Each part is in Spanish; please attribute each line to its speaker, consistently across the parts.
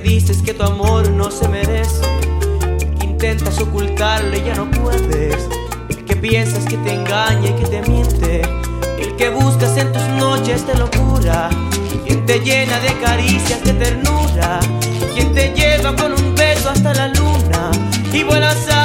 Speaker 1: dices que tu amor no se merece, el que intentas ocultarle ya no puedes, el que piensas que te engaña y que te miente, el que buscas en tus noches de locura, quien te llena de caricias de ternura, quien te lleva con un beso hasta la luna. Y vuelas a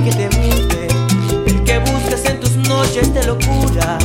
Speaker 1: que te mire, el que buscas en tus noches de locura.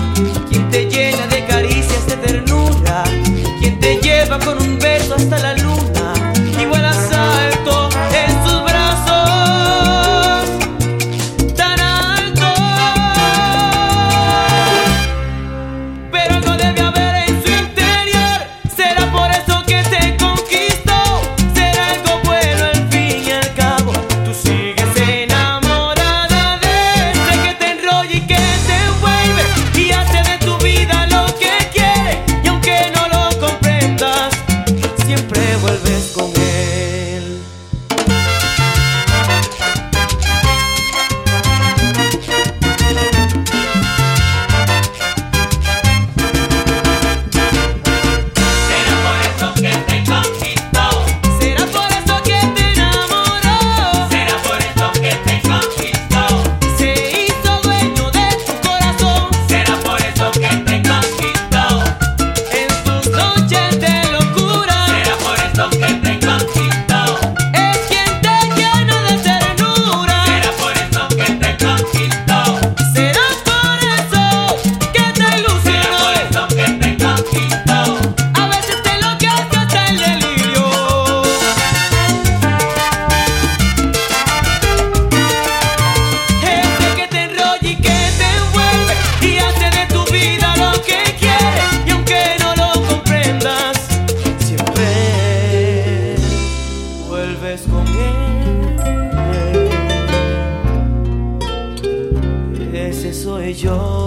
Speaker 1: 有。